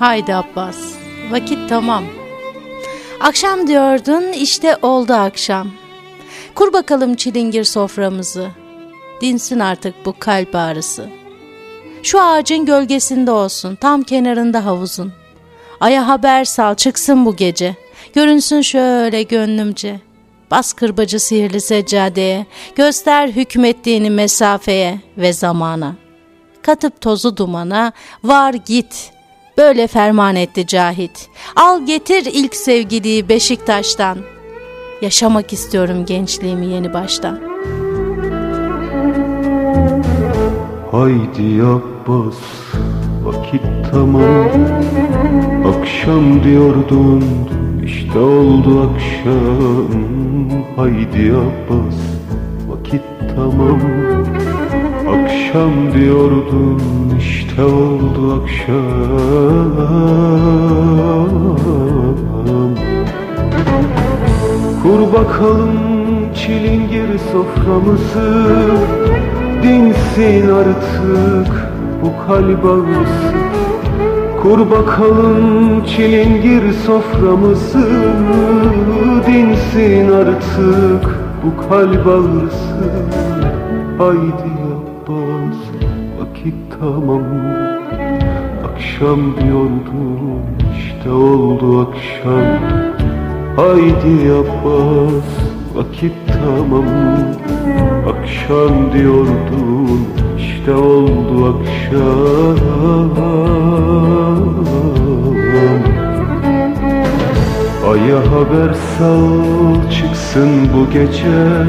Haydi Abbas, vakit tamam. Akşam diyordun, işte oldu akşam. Kur bakalım çilingir soframızı. Dinsin artık bu kalp ağrısı. Şu ağacın gölgesinde olsun, tam kenarında havuzun. Aya haber sal, çıksın bu gece. Görünsün şöyle gönlümce. Bas kırbacı sihirli seccadeye, göster hükmettiğini mesafeye ve zamana. Katıp tozu dumana, var git.'' Böyle ferman etti Cahit. Al getir ilk sevgiliyi Beşiktaş'tan. Yaşamak istiyorum gençliğimi yeni baştan. Haydi Abbas vakit tamam Akşam diyordun işte oldu akşam Haydi Abbas vakit tamam Akşam diyordun işte oldu akşam. Kur bakalım çilingir soframızı Dinsin artık bu kalp ağrısı. Kur bakalım çilingir soframızı Dinsin artık bu kalp ağrısı. Haydi tamam. Akşam diyordum işte oldu akşam. Haydi Abbas vakit tamam. Akşam diyordum işte oldu akşam. Aya haber sal çıksın bu gece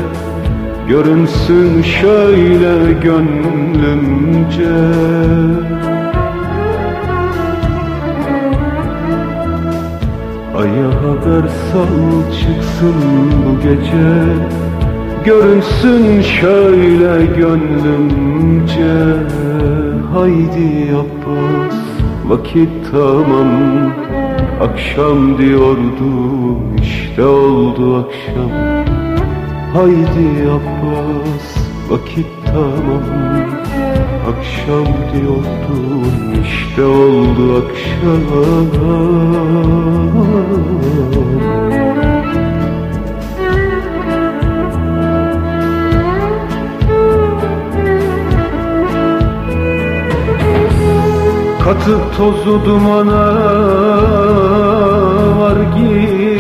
Görünsün şöyle gönlümce. Aya haber sal çıksın bu gece. Görünsün şöyle gönlümce. Haydi Abbas vakit tamam. Akşam diyordum işte oldu akşam Haydi Abbas vakit tamam. Akşam diyordun işte oldu akşam. Katıp tozu dumana var git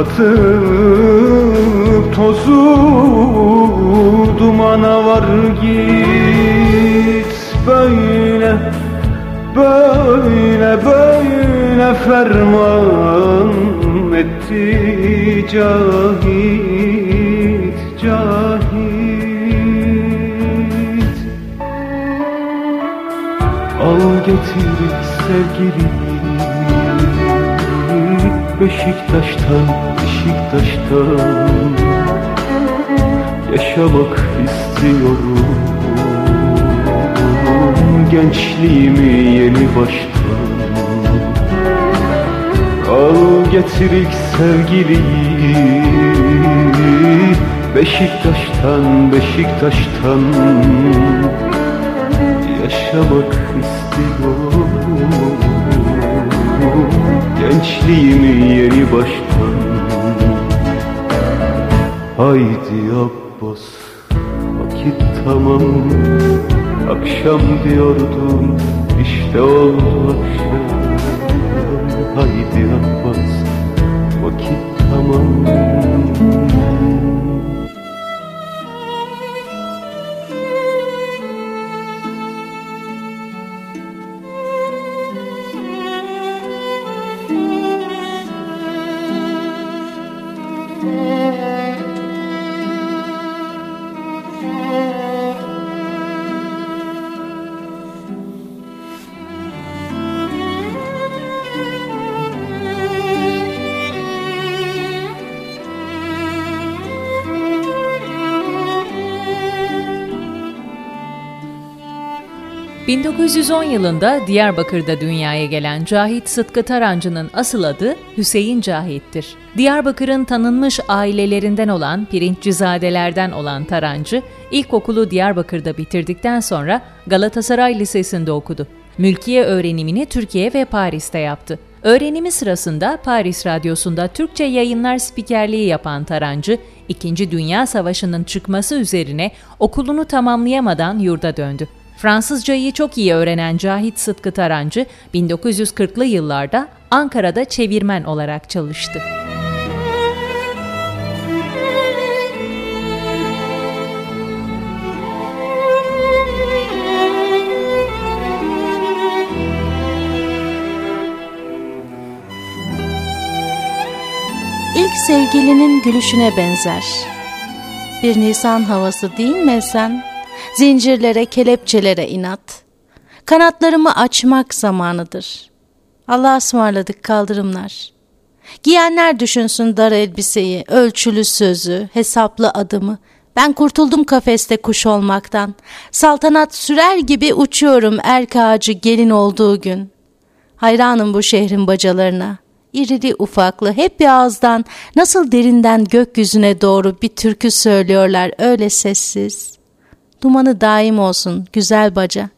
Katıp tozu dumana var git. Böyle, böyle, böyle ferman etti cahit, cahit. Al getir sevgilimi Beşiktaş'tan, Beşiktaş'tan Yaşamak istiyorum. Gençliğimi yeni baştan Al getir ilk sevgiliyi. Beşiktaş'tan, Beşiktaş'tan Yaşamak istiyorum. Gençliğimi yeni baştan Haydi Abbas vakit tamam. Akşam diyordum işte oldu akşam Haydi Abbas vakit tamam 1910 yılında Diyarbakır'da dünyaya gelen Cahit Sıtkı Tarancı'nın asıl adı Hüseyin Cahit'tir. Diyarbakır'ın tanınmış ailelerinden olan pirinçcizadelerden olan Tarancı, ilkokulu Diyarbakır'da bitirdikten sonra Galatasaray Lisesi'nde okudu. Mülkiye öğrenimini Türkiye ve Paris'te yaptı. Öğrenimi sırasında Paris Radyosu'nda Türkçe yayınlar spikerliği yapan Tarancı, İkinci Dünya Savaşı'nın çıkması üzerine okulunu tamamlayamadan yurda döndü. Fransızcayı çok iyi öğrenen Cahit Sıtkı Tarancı, 1940'lı yıllarda Ankara'da çevirmen olarak çalıştı. İlk sevgilinin gülüşüne benzer. Bir Nisan havası değil mi Esen? Zincirlere, kelepçelere inat. Kanatlarımı açmak zamanıdır. Allah'a ısmarladık kaldırımlar. Giyenler düşünsün dar elbiseyi, ölçülü sözü, hesaplı adımı. Ben kurtuldum kafeste kuş olmaktan. Saltanat sürer gibi uçuyorum erk ağacı gelin olduğu gün. Hayranım bu şehrin bacalarına. İrili ufaklı hep bir ağızdan nasıl derinden gökyüzüne doğru bir türkü söylüyorlar öyle sessiz. Dumanı daim olsun güzel baca.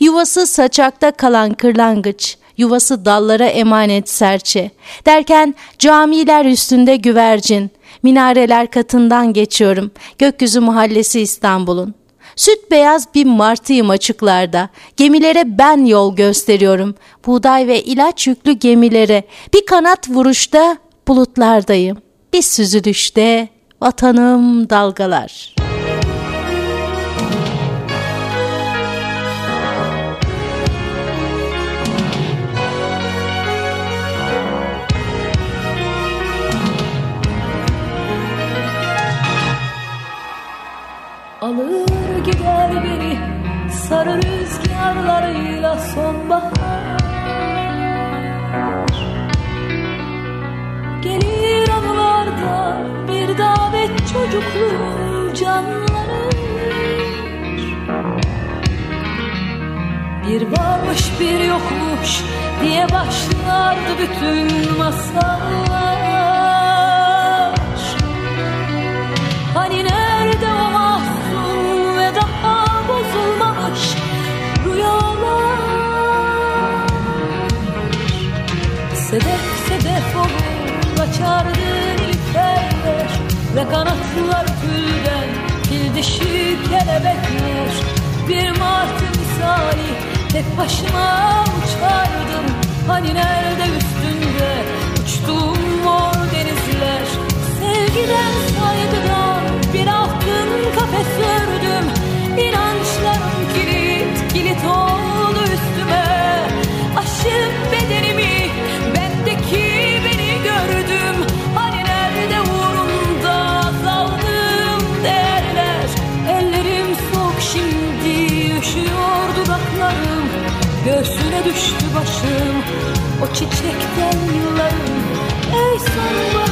Yuvası saçakta kalan kırlangıç, yuvası dallara emanet serçe. Derken camiler üstünde güvercin, minareler katından geçiyorum. Gökyüzü mahallesi İstanbul'un. Süt beyaz bir martıyım açıklarda. Gemilere ben yol gösteriyorum. Buğday ve ilaç yüklü gemilere. Bir kanat vuruşta bulutlardayım. Bir süzülüşte vatanım dalgalar.'' Beni sarı rüzgarlarıyla sonbahar. Gelir anılarda bir davet çocukluğum canlanır Bir varmış bir yokmuş diye başlardı bütün masallar açardı nilüferler Ve kanatlar tülden fil dişi kelebekler. Bir martı misali tek başıma uçardım. Hani nerede üstünde uçtuğum mor denizler? Sevgiden saygıdan başım o çiçekten yıllarım. Ey sonbahar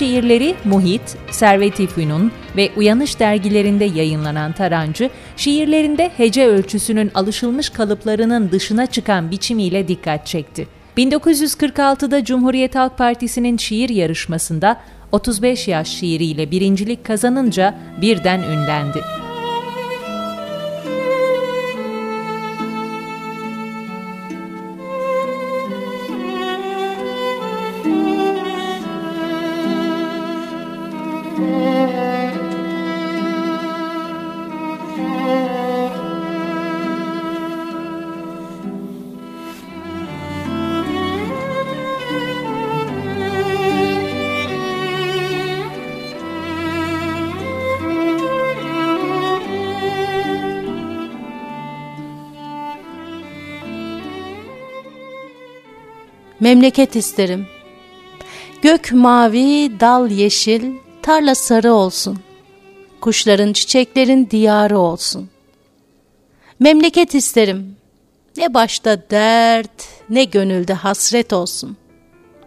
şiirleri Muhit, Servet-i Fünun ve Uyanış dergilerinde yayınlanan Tarancı, şiirlerinde hece ölçüsünün alışılmış kalıplarının dışına çıkan biçimiyle dikkat çekti. 1946'da Cumhuriyet Halk Partisi'nin şiir yarışmasında 35 yaş şiiriyle birincilik kazanınca birden ünlendi. Memleket isterim. Gök mavi, dal yeşil, tarla sarı olsun. Kuşların, çiçeklerin diyarı olsun. Memleket isterim. Ne başta dert, ne gönülde hasret olsun.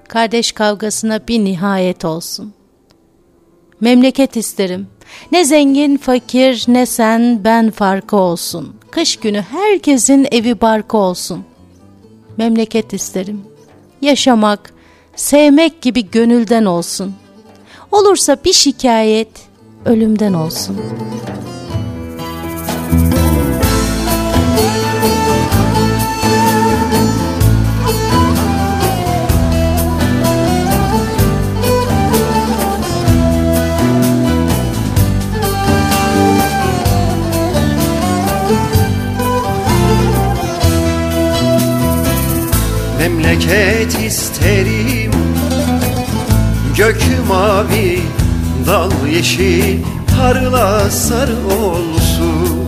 Kardeş kavgasına bir nihayet olsun. Memleket isterim. Ne zengin, fakir, ne sen, ben farkı olsun. Kış günü herkesin evi barkı olsun. Memleket isterim.'' Yaşamak, sevmek gibi gönülden olsun. Olursa bir şikayet ölümden olsun.'' Memleket isterim. Gök mavi, dal yeşil, tarla sarı olsun.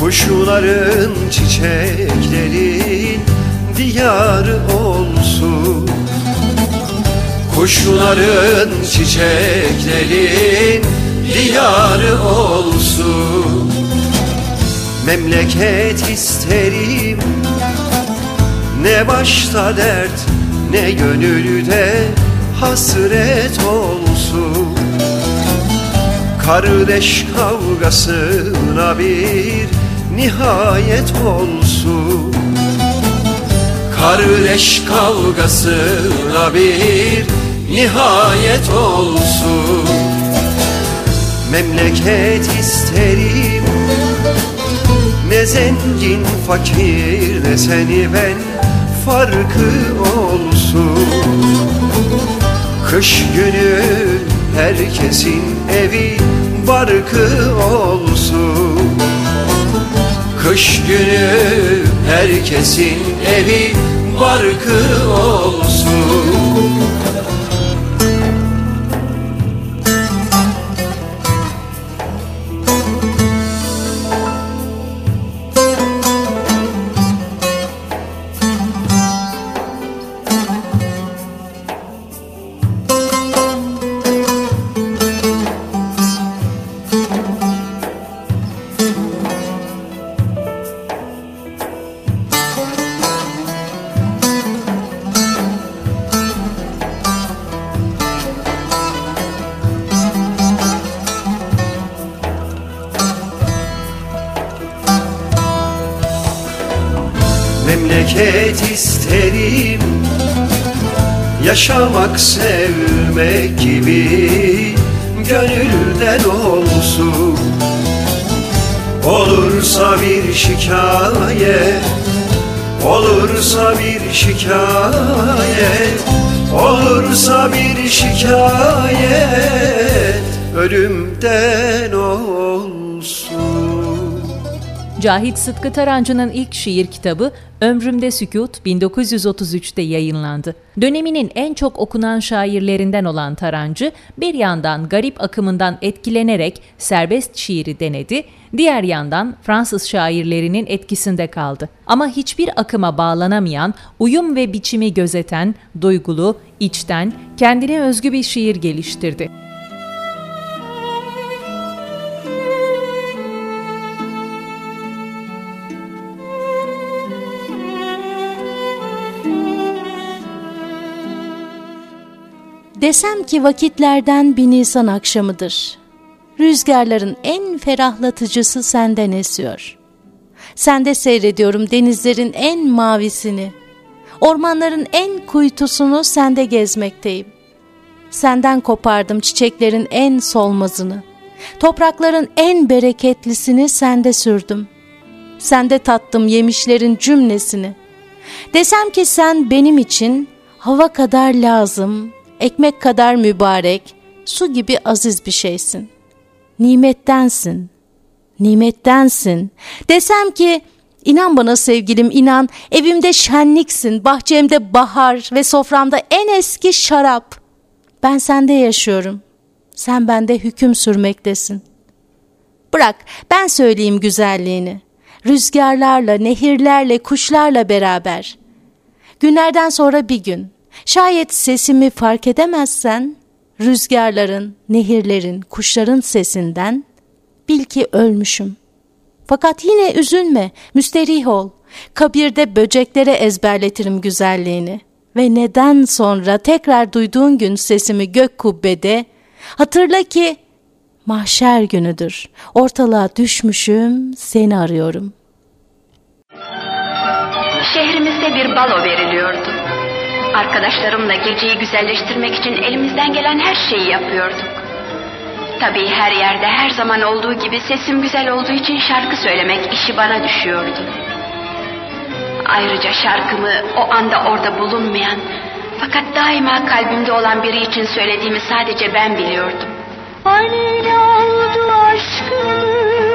Kuşların, çiçeklerin diyarı olsun. Kuşların, çiçeklerin diyarı olsun. Memleket isterim ne başta dert ne gönülde hasret olsun. Kardeş kavgasına bir nihayet olsun. Kardeş kavgasına bir nihayet olsun. Memleket isterim Ne zengin fakir ne seni ben farkı olsun. Kış günü herkesin evi barkı olsun. Kış günü herkesin evi barkı olsun memleket isterim. Yaşamak sevmek gibi gönülden olsun. Olursa bir şikayet Olursa bir şikayet Olursa bir şikayet Ölümden olsun Cahit Sıtkı Tarancı'nın ilk şiir kitabı Ömrümde Sükut 1933'te yayınlandı. Döneminin en çok okunan şairlerinden olan Tarancı, bir yandan garip akımından etkilenerek serbest şiiri denedi, diğer yandan Fransız şairlerinin etkisinde kaldı. Ama hiçbir akıma bağlanamayan, uyum ve biçimi gözeten, duygulu, içten, kendine özgü bir şiir geliştirdi. Desem ki vakitlerden bir Nisan akşamıdır. Rüzgarların en ferahlatıcısı senden esiyor. Sende seyrediyorum denizlerin en mavisini. Ormanların en kuytusunu sende gezmekteyim. Senden kopardım çiçeklerin en solmazını. Toprakların en bereketlisini sende sürdüm. Sende tattım yemişlerin cümlesini. Desem ki sen benim için hava kadar lazım, ekmek kadar mübarek, su gibi aziz bir şeysin. Nimettensin, nimettensin. Desem ki inan bana sevgilim inan evimde şenliksin, bahçemde bahar ve soframda en eski şarap. Ben sende yaşıyorum, sen bende hüküm sürmektesin. Bırak ben söyleyeyim güzelliğini. Rüzgarlarla, nehirlerle, kuşlarla beraber. Günlerden sonra bir gün, şayet sesimi fark edemezsen, rüzgarların, nehirlerin, kuşların sesinden bil ki ölmüşüm. Fakat yine üzülme, müsterih ol. Kabirde böceklere ezberletirim güzelliğini. Ve neden sonra tekrar duyduğun gün sesimi gök kubbede, hatırla ki mahşer günüdür. Ortalığa düşmüşüm, seni arıyorum. Şehrimizde bir balo veriliyordu. Arkadaşlarımla geceyi güzelleştirmek için elimizden gelen her şeyi yapıyorduk. Tabii her yerde her zaman olduğu gibi sesim güzel olduğu için şarkı söylemek işi bana düşüyordu. Ayrıca şarkımı o anda orada bulunmayan fakat daima kalbimde olan biri için söylediğimi sadece ben biliyordum. Haliyle oldu aşkımız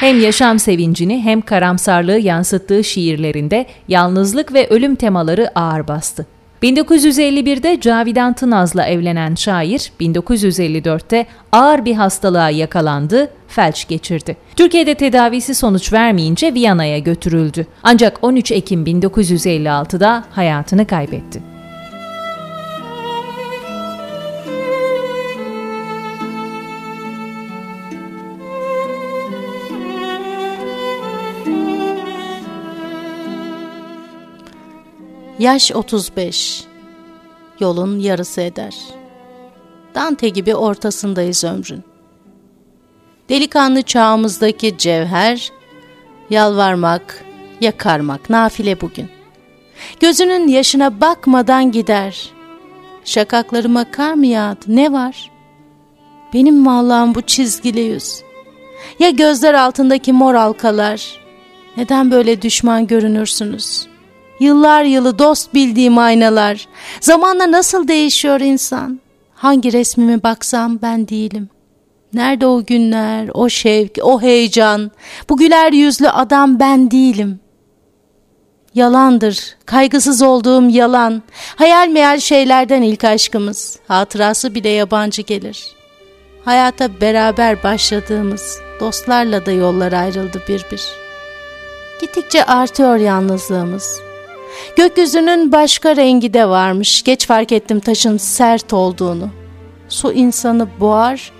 Hem yaşam sevincini hem karamsarlığı yansıttığı şiirlerinde yalnızlık ve ölüm temaları ağır bastı. 1951'de Cavidan Tınaz'la evlenen şair, 1954'te ağır bir hastalığa yakalandı, felç geçirdi. Türkiye'de tedavisi sonuç vermeyince Viyana'ya götürüldü. Ancak 13 Ekim 1956'da hayatını kaybetti. Yaş 35. Yolun yarısı eder. Dante gibi ortasındayız ömrün. Delikanlı çağımızdaki cevher, yalvarmak, yakarmak, nafile bugün. Gözünün yaşına bakmadan gider. Şakaklarıma kar mı yağdı, ne var? Benim mi Allah'ım bu çizgili yüz? Ya gözler altındaki mor halkalar? Neden böyle düşman görünürsünüz? Yıllar yılı dost bildiğim aynalar. Zamanla nasıl değişiyor insan? Hangi resmime baksam ben değilim. Nerede o günler, o şevk, o heyecan? Bu güler yüzlü adam ben değilim. Yalandır, kaygısız olduğum yalan. Hayal meyal şeylerden ilk aşkımız. Hatırası bile yabancı gelir. Hayata beraber başladığımız, dostlarla da yollar ayrıldı bir bir. Gittikçe artıyor yalnızlığımız. Gökyüzünün başka rengi de varmış. Geç fark ettim taşın sert olduğunu. Su insanı boğar,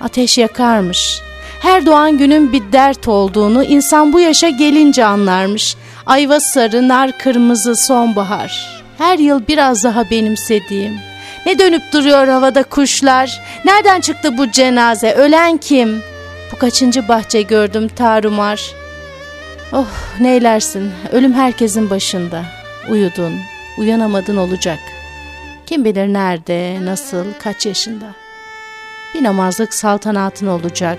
ateş yakarmış. Her doğan günün bir dert olduğunu insan bu yaşa gelince anlarmış. Ayva sarı, nar kırmızı, sonbahar. Her yıl biraz daha benimsediğim. Ne dönüp duruyor havada kuşlar? Nereden çıktı bu cenaze? Ölen kim? Bu kaçıncı bahçe gördüm tarumar. Oh neylersin ölüm herkesin başında. Uyudun, uyanamadın olacak. Kim bilir nerede, nasıl, kaç yaşında. Bir namazlık saltanatın olacak.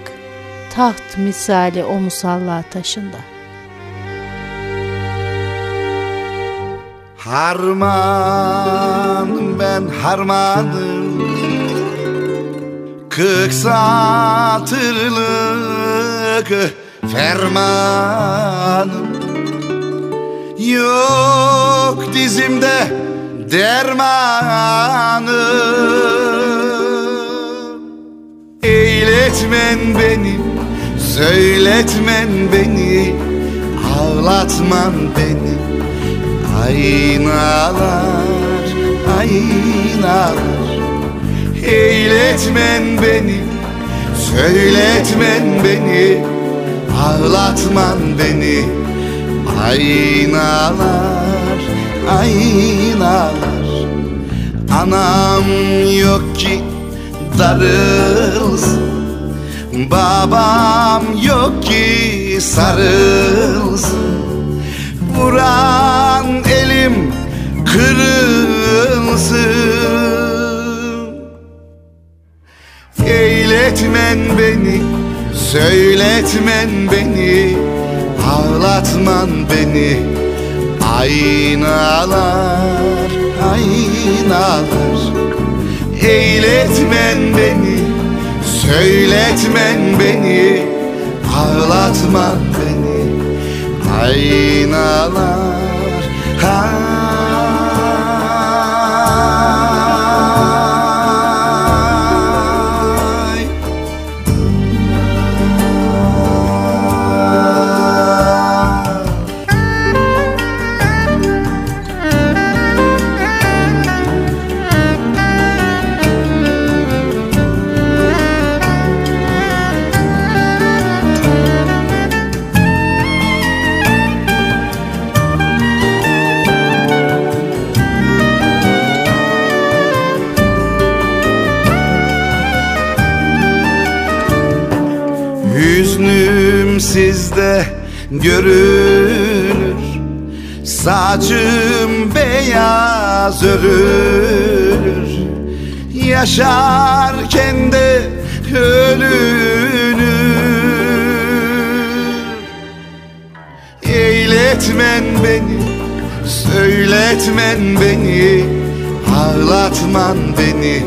Taht misali o musalla taşında. Harman ben harmanım Kırk satırlık fermanım. Yok dizimde dermanım. Eyletmen beni, söyletmen beni Ağlatman beni. Aynalar, aynalar. Eyletmen beni, söyletmen beni Ağlatman beni. Aynalar, aynalar. Anam yok ki darılsın. Babam yok ki sarılsın. Vuran elim kırılsın. Eyletmen beni, söyletmen beni Ağlatman beni. Aynalar, aynalar. Eyletmen beni, söyletmen beni. Ağlatman beni. Aynalar, görünür. Saçım beyaz örülür. Yaşarken de ölünür. Eyletmen beni, söyletmen beni Ağlatman beni.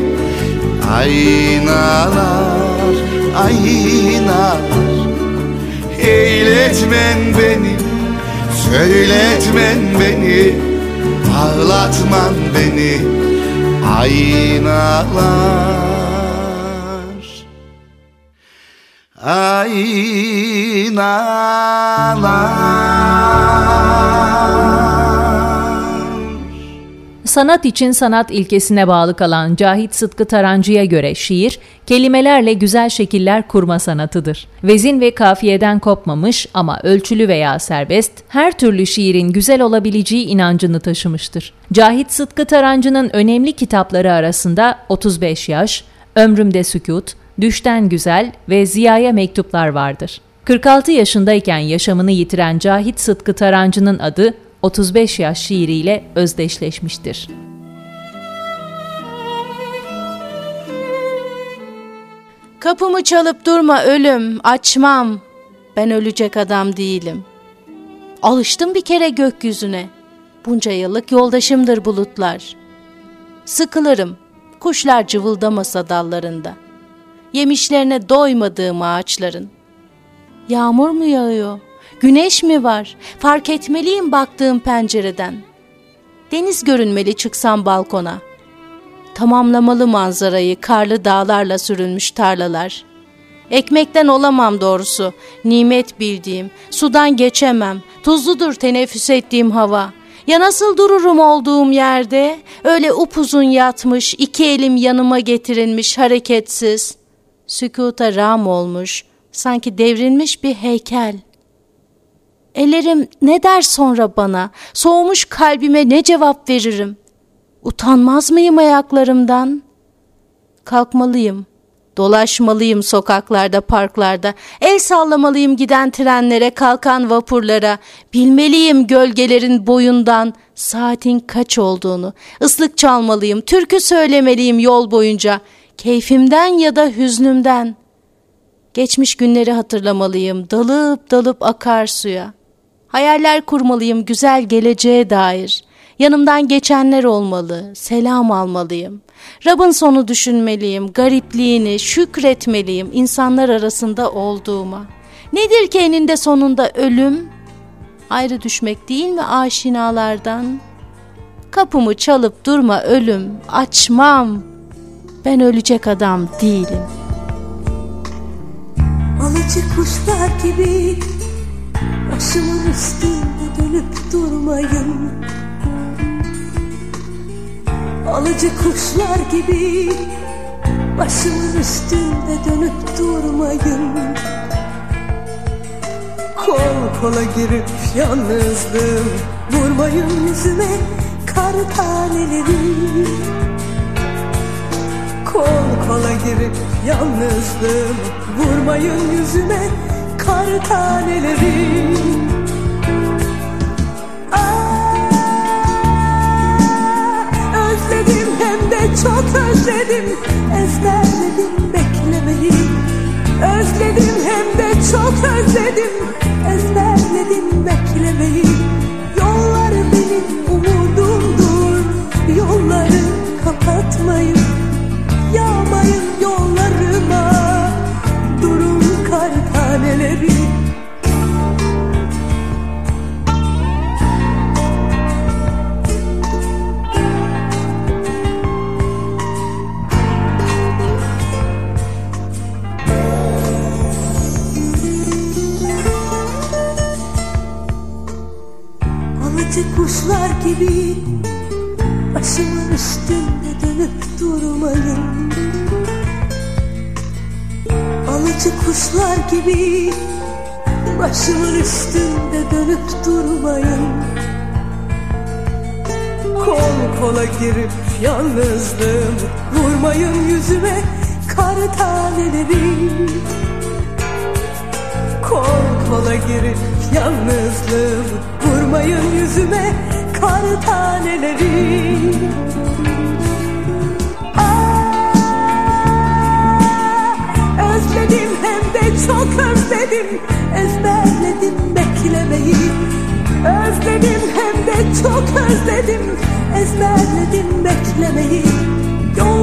Aynalar, aynalar Eyletmen beni, söyletmen beni Ağlatman beni Aynalar. Aynalar Sanat için sanat ilkesine bağlı kalan Cahit Sıtkı Tarancı'ya göre şiir, kelimelerle güzel şekiller kurma sanatıdır. Vezin ve kafiyeden kopmamış ama ölçülü veya serbest, her türlü şiirin güzel olabileceği inancını taşımıştır. Cahit Sıtkı Tarancı'nın önemli kitapları arasında 35 Yaş, Ömrümde Sükut, Düşten Güzel ve Ziya'ya mektuplar vardır. 46 yaşındayken yaşamını yitiren Cahit Sıtkı Tarancı'nın adı 35 yaş şiiriyle özdeşleşmiştir. Kapımı çalıp durma ölüm, açmam. Ben ölecek adam değilim. Alıştım bir kere gökyüzüne. Bunca yıllık yoldaşımdır bulutlar. Sıkılırım, kuşlar cıvıldamasa dallarında. Yemişlerine doymadığım ağaçların. Yağmur mu yağıyor? Güneş mi var? Fark etmeliyim baktığım pencereden. Deniz görünmeli çıksam balkona. Tamamlamalı manzarayı karlı dağlarla sürülmüş tarlalar. Ekmekten olamam doğrusu, nimet bildiğim, sudan geçemem, tuzludur teneffüs ettiğim hava. Ya nasıl dururum olduğum yerde, öyle upuzun yatmış, iki elim yanıma getirilmiş hareketsiz. Sükuta ram olmuş, sanki devrilmiş bir heykel. Ellerim ne der sonra bana, soğumuş kalbime ne cevap veririm? Utanmaz mıyım ayaklarımdan? Kalkmalıyım.'' Dolaşmalıyım sokaklarda, parklarda, el sallamalıyım giden trenlere, kalkan vapurlara, bilmeliyim gölgelerin boyundan saatin kaç olduğunu, ıslık çalmalıyım, türkü söylemeliyim yol boyunca, keyfimden ya da hüznümden. Geçmiş günleri hatırlamalıyım, dalıp dalıp akar suya. Hayaller kurmalıyım güzel geleceğe dair. Yanımdan geçenler olmalı, selam almalıyım. Rab'ın sonu düşünmeliyim, garipliğini, şükretmeliyim insanlar arasında olduğuma. Nedir ki eninde sonunda ölüm? Ayrı düşmek değil mi aşinalardan? Kapımı çalıp durma ölüm, açmam. Ben ölecek adam değilim. Alıcı kuşlar gibi başımın üstünde dönüp durmayın. Alıcı kuşlar gibi Başımın üstünde dönüp durmayın. Kol kola girip yalnızlığım Vurmayın yüzüme kar taneleri. Kol kola girip yalnızlığım Vurmayın yüzüme kar taneleri. Çok özledim Ezberledim beklemeyi. Özledim hem de çok özledim Ezberledim beklemeyi. Yollar benim umudumdur Yolları kapatmayın kuşlar gibi Başımın üstünde dönüp durmayın. Alıcı kuşlar gibi Başımın üstünde dönüp durmayın. Kol kola girip yalnızlığım Vurmayın yüzüme kar taneleri. Kol kola girip yalnızlığım Vurmayın yüzüme kar taneleri. Aa, Özledim hem de çok özledim. Ezberledim beklemeyi. Özledim hem de çok özledim. Ezberledim beklemeyi. Yollar